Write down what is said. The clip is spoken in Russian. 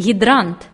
гідрант